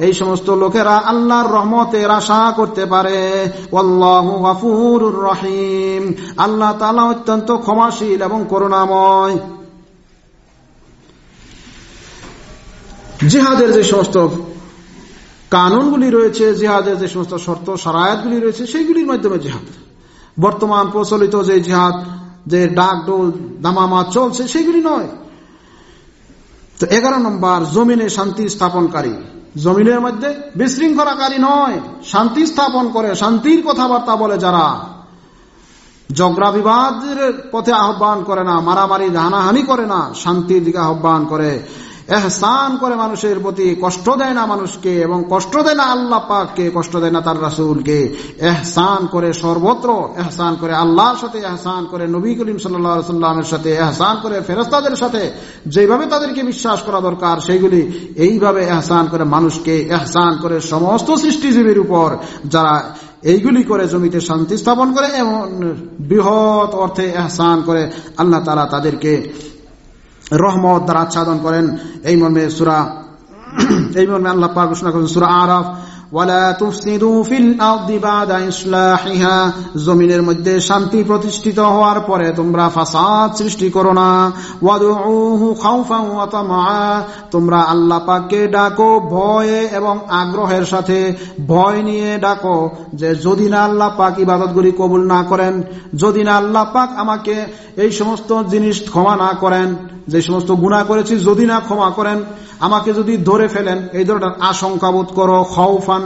এই সমস্ত লোকেরা আল্লাহর রহমতের আশা করতে পারে। রহিম। আল্লাহ তাআলা অত্যন্ত ক্ষমাশীল এবং করুণাময়। জিহাদের যে সমস্ত কানুনগুলি রয়েছে, জিহাদের যে সমস্ত শর্ত সারায়াতগুলি রয়েছে, সেইগুলির মাধ্যমে জিহাদ। বর্তমান প্রচলিত যে জিহাদ, যে ডাক ডোল দামামা চলছে সেগুলি নয়। তো এগারো নম্বর, জমিনে শান্তি স্থাপনকারী। জমিনের মধ্যে বিশৃঙ্খলাকারী নয়। শান্তি স্থাপন করে, শান্তির কথাবার্তা বলে যারা। ঝগড়া বিবাদের পথে আহ্বান করে না, মারামারি, হানাহানি করে না, শান্তির দিকে আহ্বান করে। এহসান করে মানুষের প্রতি কষ্ট দেয় না মানুষকে এবং কষ্ট দেয় না আল্লাহ পাককে, কষ্ট দেয় না তার রাসুলকে। এহসান করে সর্বত্র, এহসান করে আল্লাহর সাথে, এহসান করে নবী করিম সাল্লামের সাথে, এহসান করে ফেরস্তাদের সাথে। যেভাবে তাদেরকে বিশ্বাস করা দরকার, সেইগুলি এইভাবে এহসান করে মানুষকে, এহসান করে সমস্ত সৃষ্টিজীবীর উপর যারা এইগুলি করে জমিতে শান্তি স্থাপন করে, এমন বৃহৎ অর্থে এহসান করে আল্লাহ তারা তাদেরকে রহমত দ্বারা আচ্ছাদন করেন। এই মর্মে সুরা এই মর্মে আল্লাহ পাক ঘোষণা করেন সুরা আরফ। জমিনের মধ্যে শান্তি প্রতিষ্ঠিত হওয়ার পরে তোমরা ফাসাদ সৃষ্টি করো না। তোমরা আল্লাহ পাককে ডাকো ভয়ে এবং আগ্রহের সাথে। ভয় নিয়ে ডাকো যে যদি না আল্লাহ পাক ইবাদতগুলি কবুল না করেন, যদি না আল্লাহ পাক আমাকে এই সমস্ত জিনিস ক্ষমা না করেন, যে সমস্ত গুণা করেছি যদি না ক্ষমা করেন, আমাকে যদি ধরে ফেলেন, এই ধরনের আশঙ্কা বোধ করো খৌফান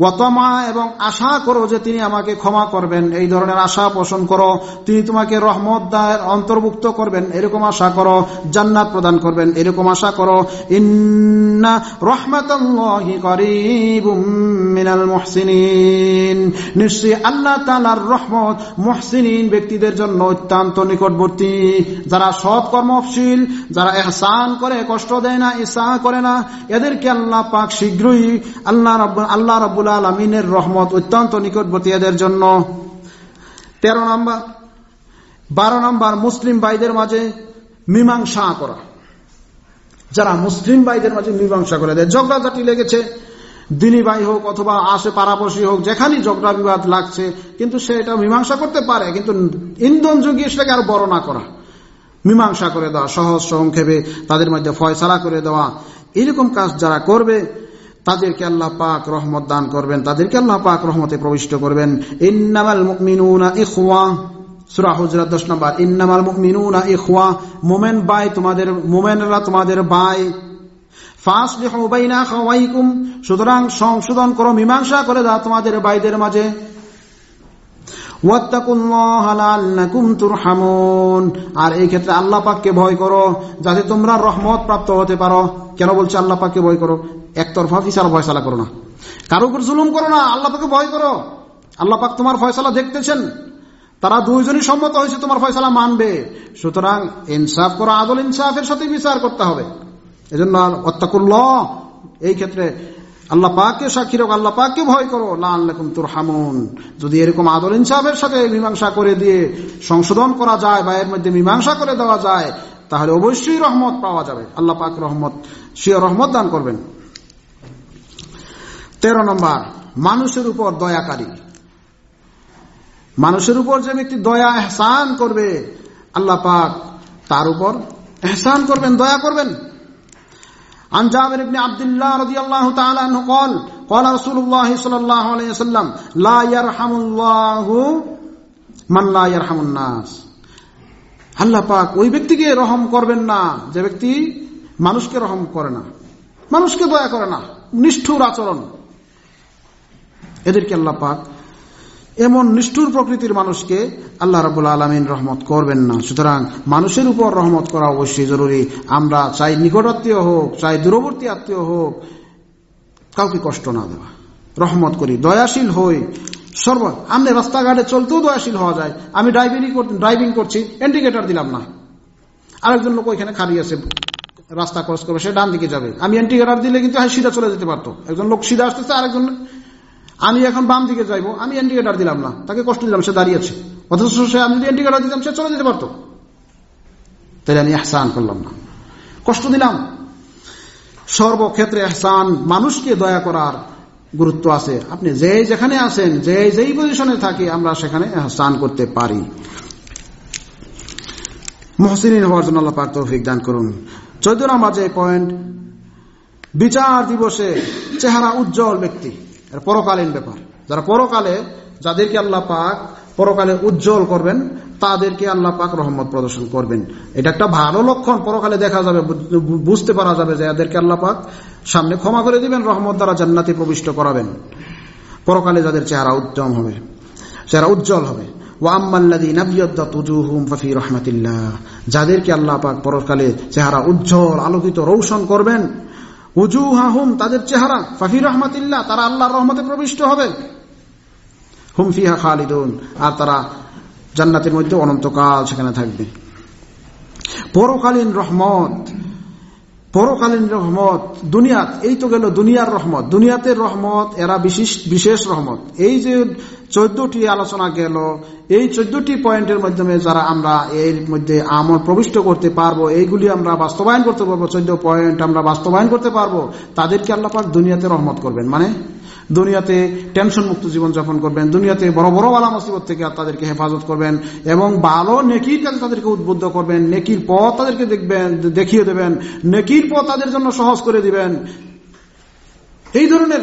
ওয়াতমা এবং আশা করো যে তিনি আমাকে ক্ষমা করবেন। এই ধরনের আশা পোষণ করো। তিনি তোমাকে রহমত দায়ের অন্তর্ভুক্ত করবেন। এরকম আশা করো, জান্নাত প্রদান করবেন। এরকম আশা করো, ইন্না রহমতাল্লাহি মিনাল মুহসিনিন। আল্লাহ তাআলার রহমত মুহসিনিন ব্যক্তিদের জন্য অত্যন্ত নিকটবর্তী। যারা সৎ কর্মশীল, যারা এহসান করে, কষ্ট দেয় না ইসা করে না, এদেরকে আল্লাহ পাক শীঘ্রই আল্লাহ আল্লাহ রব রব্বুল আলমিনের রহমত অত্যন্ত নিকটবর্তী এদের জন্য। তেরো নম্বর, বারো নম্বর, মুসলিম ভাইদের মাঝে মীমাংসা করা। যারা মুসলিম ভাইদের মাঝে মীমাংসা করে দেয় ঝগড়াঝাটি লেগেছে। দিনী ভাই হোক অথবা আশে পাড়াপড়শি হোক, যেখানেই ঝগড়া বিবাদ লাগছে, কিন্তু সে এটা মীমাংসা করতে পারে, কিন্তু ইন্ধন যুগিয়ে সেটাকে আর বড় না করা। মীমাংসা করে দেওয়া, সহজ সংক্ষেপে তাদের মধ্যে ফয়সালা করে দেওয়া, এরকম কাজ যারা করবে তাদেরকে আল্লাহ পাক রহমত দান করবেন, তাদেরকে আল্লাহ পাক রহমতে প্রবিষ্ট করবেন। ইন্নামাল মুকমিনুনা ইখওয়া, সূরা হুজরাত 10 নম্বর, ইন্নামাল মুকমিনুনা ইখওয়া, মুমিন ভাই তোমাদের, মুমিনরা তোমাদের ভাই ফাসলিহু বাইনা খাওয়াইকুম, সুতরাং সংশোধন করো, মীমাংসা করে দাও তোমাদের ভাইদের মাঝে। আর এই ক্ষেত্রে আল্লাহ পাককে ভয় করো, যাতে তোমরা রহমত প্রাপ্ত হতে পারো। কেন বলছে আল্লাহ পাককে ভয় করো? একতরফা ফিসার ফয়সালা করো না। কারও উপর জুলুম করো না, আল্লাহ পাকে ভয় করো। আল্লাহ পাক তোমার ফয়সালা দেখতেছেন। তারা দুইজনই সম্মত হয়েছে তোমার ফয়সালা মানবে। সুতরাং ইনসাফ করো, আদল ইনসাফের সাথে বিচার করতে হবে। এজন্য অত্যাকুল্ল এই ক্ষেত্রে আল্লাহ পাককে সাক্ষী রাখো, আল্লাহ পাককে ভয় করো। লাল্লাকুম তোর হামুন যদি এরকম আদল ইনসাফের সাথে মীমাংসা করে দিয়ে সংশোধন করা যায় বা এর মধ্যে মীমাংসা করে দেওয়া যায়, তাহলে অবশ্যই রহমত পাওয়া যাবে। আল্লাহ পাক রহমত সিও রহমত দান করবেন। তেরো নম্বর, মানুষের উপর দয়াকারী। মানুষের উপর যে ব্যক্তি দয়া এহসান করবে, আল্লাহ পাক তার উপর এহসান করবেন, দয়া করবেন। عن جابر بن عبد الله رضي الله تعالى عنه قال قال رسول الله صلى الله عليه وسلم لا يرحم الله من لا يرحم الناس আল্লাহ পাক ওই ব্যক্তিকে রহম করবেন না যে ব্যক্তি মানুষকে রহম করে না মানুষকে দয়া করে না নিষ্ঠুর আচরণ এদেরকে আল্লাহ পাক এমন নিষ্ঠুর প্রকৃতির মানুষকে আল্লাহ রাবুল আলমিন রহমত করবেন না। সুতরাং মানুষের উপর রহমত করা অবশ্যই জরুরি। আমরা চাই নিকটাত্মীয় হোক, চাই দূরবর্তী আত্মীয় হোক, কাউকে কষ্ট না দেওয়া। রহমত করি, দয়াশীল হই। সর্ব আমি রাস্তাঘাটে চলতেও দয়াশীল হওয়া যায়। আমি ড্রাইভিং ড্রাইভিং করছি ইন্ডিকেটার দিলাম না। আরেকজন লোক ওইখানে খালি আছে, রাস্তা ক্রস করবে, সে ডান দিকে যাবে। আমি অ্যান্টিগেটার দিলে কিন্তু হ্যাঁ সিধা চলে যেতে পারতো। একজন লোক সিধা আসতেছে, আরেকজন আমি এখন বাম দিকে যাইবো, আমি অ্যান্টিগেটার দিলাম না, তাকে কষ্ট দিলাম, সে দাঁড়িয়েছে অথচ সে আমি অ্যান্টিগেটার দিতাম, সে চলে যেতে পারতো। তাহলে আমি এহসান করলাম না। কষ্ট দিলাম। সর্বক্ষেত্রে এহসান মানুষকে দয়া করার গুরুত্ব আছে। আপনি যে যেখানে আছেন যে যেই পজিশনে থাকি, আমরা সেখানে এহসান করতে পারি। মহসিন হওয়ার জন্য আল্লাহ তৌফিক দান করুন। চৌদ্দ নম্বর যে পয়েন্ট বিচার দিবসে চেহারা উজ্জ্বল ব্যক্তি। পরকালীন ব্যাপার। যারা পরকালে, যাদেরকে আল্লাহ পাক পরকালে উজ্জ্বল করবেন, তাদেরকে আল্লাহ পাক রহমত প্রদর্শন করবেন। এটা একটা ভালো লক্ষণ, পরকালে দেখা যাবে বুঝতে পারা যাবে যে এদেরকে আল্লাহ পাক সামনে ক্ষমা করে দিবেন, রহমত দ্বারা জান্নাতি প্রবিষ্ট করাবেন। পরকালে যাদের চেহারা উজ্জ্বল হবে, চেহারা উজ্জ্বল হবে। যাদেরকে আল্লাহ পাক পরকালে চেহারা উজ্জ্বল, আলোকিত, রৌশন করবেন উজুহাহুম, তাদের চেহারা। ফাফি রহমাতিল্লাহ, তারা আল্লাহর রহমতে প্রবিষ্ট হবে। হুম ফিহা খালিদুন, আর তারা জান্নাতের মধ্যে অনন্তকাল সেখানে থাকবে। পরকালীন রহমত পরকালীন রহমত, দুনিয়াত, এই তো গেল দুনিয়ার রহমত। দুনিয়াতে রহমত, এরা বিশেষ বিশেষ রহমত। এই যে চোদ্দটি আলোচনা গেল, এই চোদ্দটি পয়েন্টের মাধ্যমে যারা আমরা এর মধ্যে আমল প্রবিষ্ট করতে পারব, এইগুলি আমরা বাস্তবায়ন করতে পারব, চোদ্দ পয়েন্ট আমরা বাস্তবায়ন করতে পারব, তাদেরকে আল্লাপাক দুনিয়াতে রহমত করবেন। মানে দুনিয়াতে টেনশন মুক্ত জীবন যাপন করবেন, দুনিয়াতে বড় বড় বালা মুসিবত থেকে তাদেরকে হেফাজত করবেন এবং ভালো, নেকির কাছে তাদেরকে উদ্বুদ্ধ করবেন, নেকির পথ তাদেরকে দেখবেন, দেখিয়ে দেবেন, নেকির পথ তাদের জন্য সহজ করে দিবেন। এই ধরনের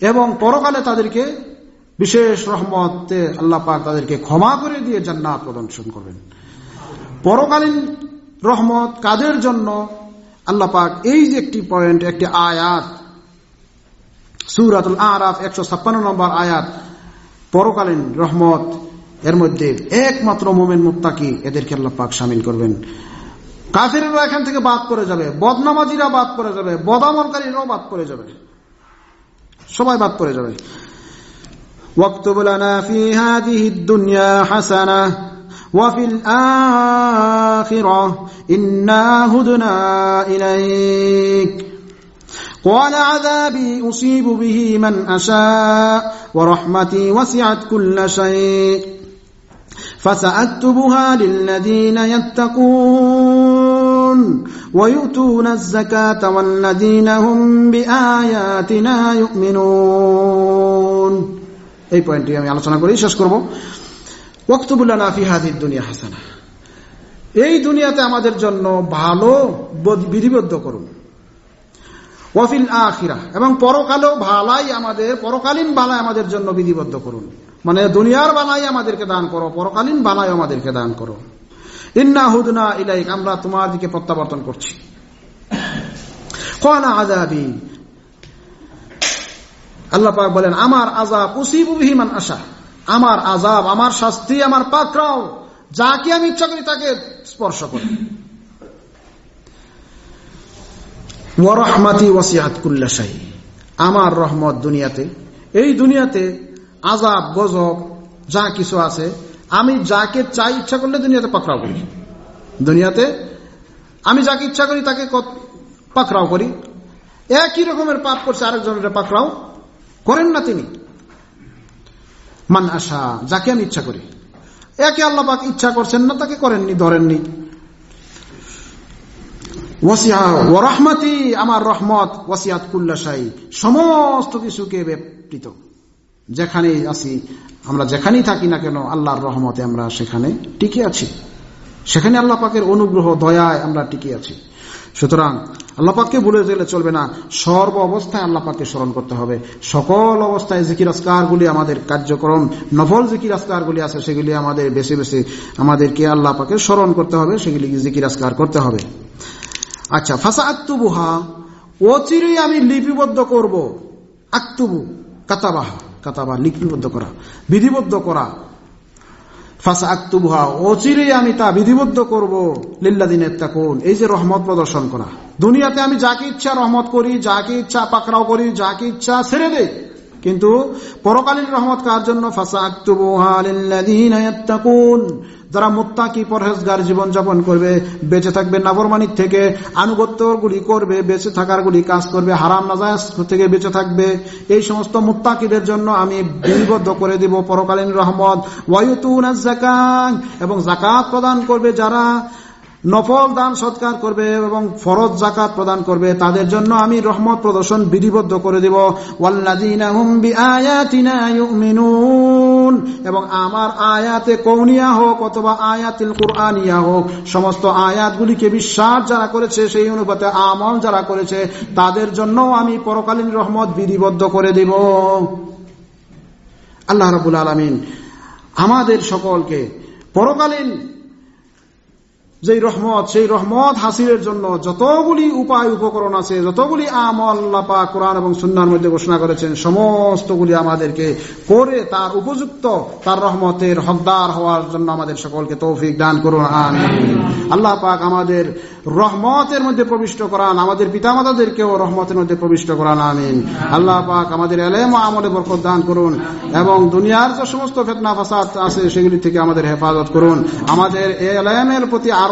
এবং পরকালে তাদেরকে বিশেষ রহমতে আল্লাহ পাক তাদেরকে ক্ষমা করে দিয়ে জান্নাত প্রদর্শন করবেন। পরকালীন রহমত কাদের জন্য আল্লাহ পাক এই যে একটি পয়েন্ট একটি আয়াত সুরাতুল আরাফ একশো ছাপ্পান্ন নম্বর আয়াত পরকালীন রহমত এর মধ্যে একমাত্র মোমেন মুক্তাকি এদেরকে আল্লাহ পাক সামিল করবেন কাফেরেরা এখান থেকে বাদ করে যাবে বদনামাজিরা বাদ করে যাবে বদামলকারীরাও বাদ করে যাবে সবাই বাদ করে যাবে واكتب لنا في هذه الدنيا حسنة وفي الآخرة إنا هدنا إليك قال عذابي أصيب به من أشاء ورحمتي وسعت كل شيء فسأكتبها للذين يتقون ويؤتون الزكاة والذين هم بآياتنا يؤمنون এই পয়েন্টটি আমি আলোচনা করেই শেষ করব ওয়াক্তবুল্লাহ নাফি হাদির দুনিয়া হাসানা এই দুনিয়াতে আমাদের জন্য ভালো বিধিবদ্ধ করুন ওয়াফিল আখিরা। এবং পরকালেও ভালাই আমাদের, পরকালীন বালাই আমাদের জন্য বিধিবদ্ধ করুন। মানে দুনিয়ার বালাই আমাদেরকে দান করো, পরকালীন বালাই আমাদেরকে দান করো। ইন্না হুদনা ইলাইক, আমরা তোমার দিকে প্রত্যাবর্তন করছি। কনা আজাবি আল্লাহ পাক বলেন, আমার আজাব উসিবুবিহিমান আশা। আমার আজাব আমার শাস্তি, আমার পাকরাও যাকে আমি ইচ্ছা করি তাকে স্পর্শ করি ওয়ারহমাতি ওয়াসিয়াত কুল্লাশাহী আমার রহমত দুনিয়াতে। এই দুনিয়াতে আজাব গজব, যা কিছু আছে, আমি যাকে চাই ইচ্ছা করলে দুনিয়াতে পাকড়াও করি। দুনিয়াতে আমি যাকে ইচ্ছা করি তাকে পাকড়াও করি। একই রকমের পাপ করছে আরেকজনের পাকড়াও করেন না তিনি। মান আশা, যাকে আমি ইচ্ছা করি। একে আল্লাহ পাক ইচ্ছা করছেন না, তাকে করেননি, ধরেননি। রহমতি আমার রহমত, ওয়াসিয়াত কুল্লাশাই সমস্ত কিছুকে ব্যাপৃত। যেখানেই আছি, আমরা যেখানেই থাকি না কেন, আল্লাহর রহমতে আমরা সেখানে টিকে আছি। সেখানে আল্লাহ পাকের অনুগ্রহ, দয়ায় আমরা টিকে আছি। সুতরাং আল্লাহ পাককে ভুলে গেলে চলবে না। সর্ব অবস্থায় আল্লাহ পাককে স্মরণ করতে হবে। সকল অবস্থায় জিকির আসকারগুলি আমাদের কার্যক্রম, নফল জিকির আসকারগুলি আছে, সেগুলি আমাদের বেশি বেশি আমাদেরকে আল্লাহ পাকে স্মরণ করতে হবে, সেগুলি জিকির আসকার করতে হবে। আচ্ছা ফাঁসা আক্তুবুহা অচিরেই আমি লিপিবদ্ধ করব। আক্তুবু কাতাবাহা কাতাবা লিপিবদ্ধ করা, বিধিবদ্ধ করা। ফাঁসা আক্তুবুহা অচিরেই আমি তা বিধিবদ্ধ করব। লিল্লাদিনের তাকুন এই যে রহমত প্রদর্শন করা। দুনিয়াতে আমি যাকে ইচ্ছা রহমত করি, যাকে ইচ্ছা পাকড়াও করি, যাকে ইচ্ছা ছেড়ে দেই। কিন্তু পরকালীন রহমত কার জন্য? যারা মুত্তাকি, পরহেজগার জীবন যাপন করবে, বেঁচে থাকবে নাবরমানিক থেকে আনুগত্য গুলি করবে, বেঁচে থাকার গুলি কাজ করবে, হারাম নাজায়াজ থেকে বেঁচে থাকবে। এই সমস্ত মুত্তাকিদের জন্য আমি বিলবদ্ধ করে দিব পরকালীন রহমত। ওয়ায়ুতুন এবং জাকাত প্রদান করবে যারা নফল দান সৎকার করবে এবং ফরজ জাকাত প্রদান করবে, তাদের জন্য আমি রহমত প্রদর্শন বিধিবদ্ধ করে দেব। এবং আমার আয়াতে কৌনিয়া হোক অথবা আয়াতিল কুরআনিয়া হোক, সমস্ত আয়াতগুলিকে বিশ্বাস যারা করেছে, সেই অনুপাতে আমল যারা করেছে, তাদের জন্য আমি পরকালীন রহমত বিধিবদ্ধ করে দেব। আল্লাহ রাবুল আলমিন আমাদের সকলকে পরকালীন যেই রহমত, সেই রহমত হাসিলের জন্য যতগুলি উপায়, উপকরণ আছে, যতগুলি আমল লাপা কোরআন এবং সুন্নার মধ্যে ঘোষণা করেছেন, সমস্তগুলি আমাদেরকে করে তার উপযুক্ত, তার রহমতের হকদার হওয়ার জন্য আমাদের সকলকে তৌফিক দান করুন আল্লাহ পাক আমাদের রহমতের মধ্যে প্রবিষ্ট করান, আমাদের পিতামাতাদেরকেও রহমতের মধ্যে প্রবিষ্ট করান, আমিন। আল্লাহ পাক আমাদের এলেম আমলে বরকত দান করুন এবং দুনিয়ার যে সমস্ত ফেতনা, ফাসাদ আছে, সেগুলি থেকে আমাদের হেফাজত করুন। আমাদের এলেমের প্রতি আরও